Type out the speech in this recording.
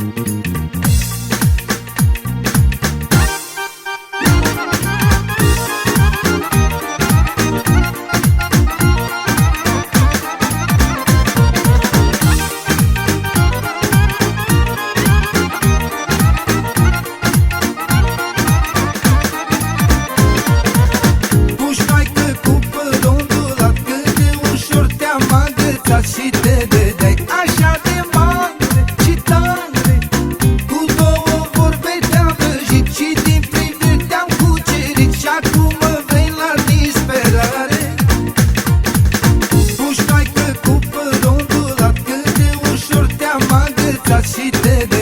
Pușcaică taksitle de